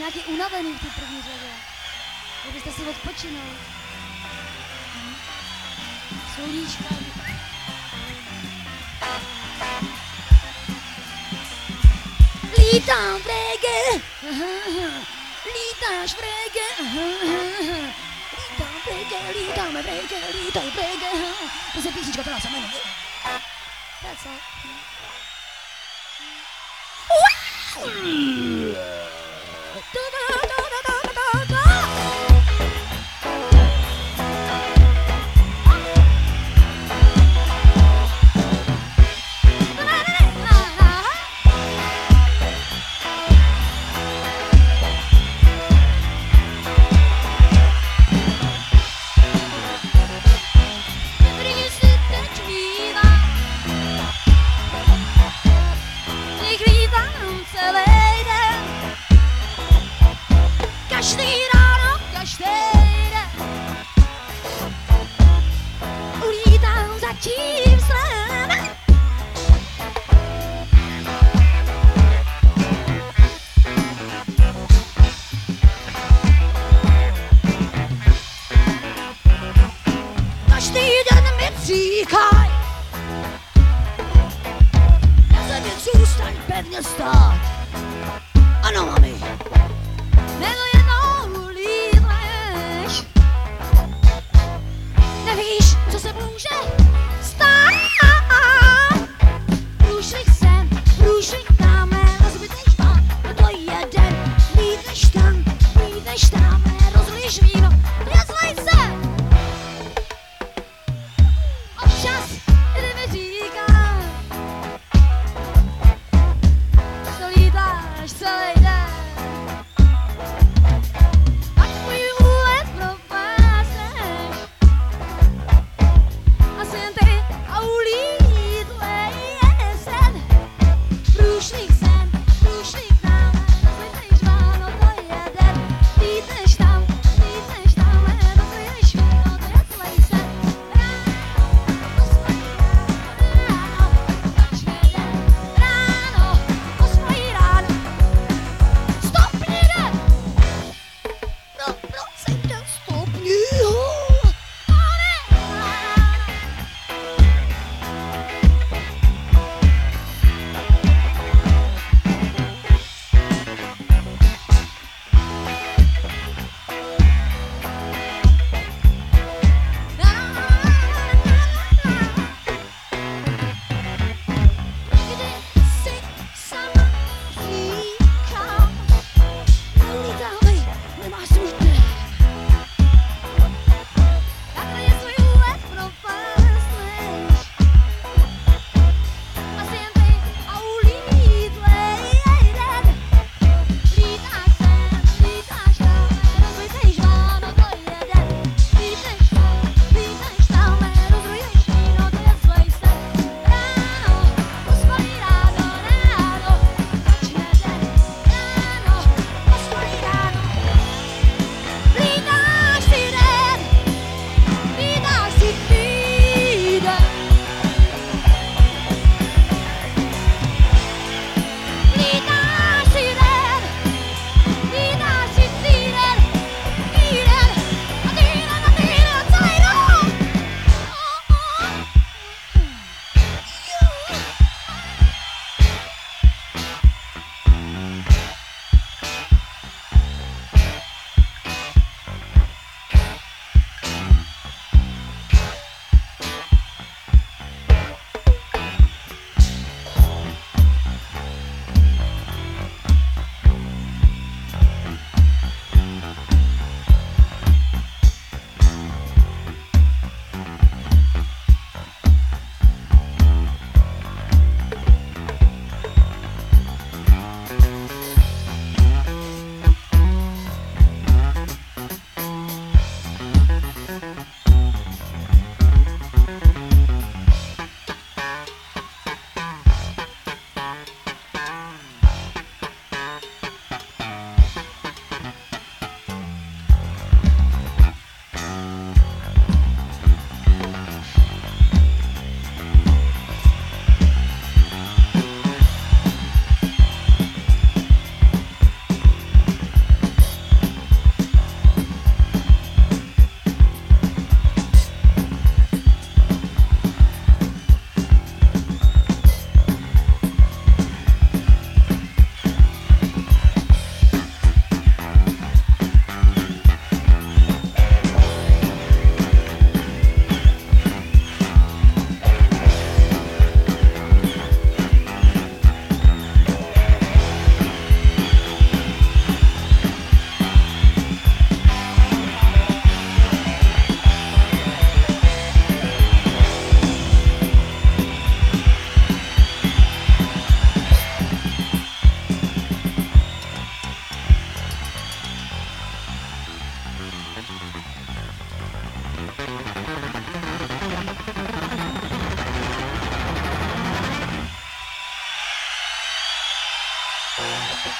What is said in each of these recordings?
nějaký unavený v té první řadě. Kdybyste si odpočinul. Hm. Sluníčka. Lítám v reggae. Lítáš v reggae. Lítám v reggae, lítáme v reggae, lítaj v reggae. To je písnička, která se jmenuje. That's all. Da, never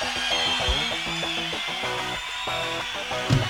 Thank you.